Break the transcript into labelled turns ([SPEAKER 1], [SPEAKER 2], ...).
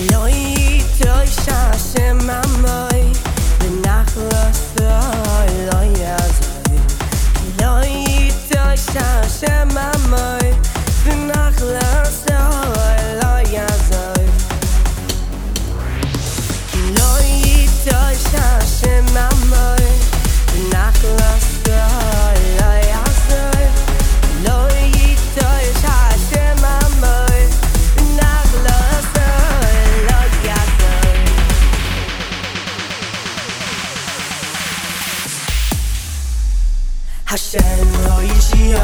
[SPEAKER 1] נישט איך זאָגש 発車の意志を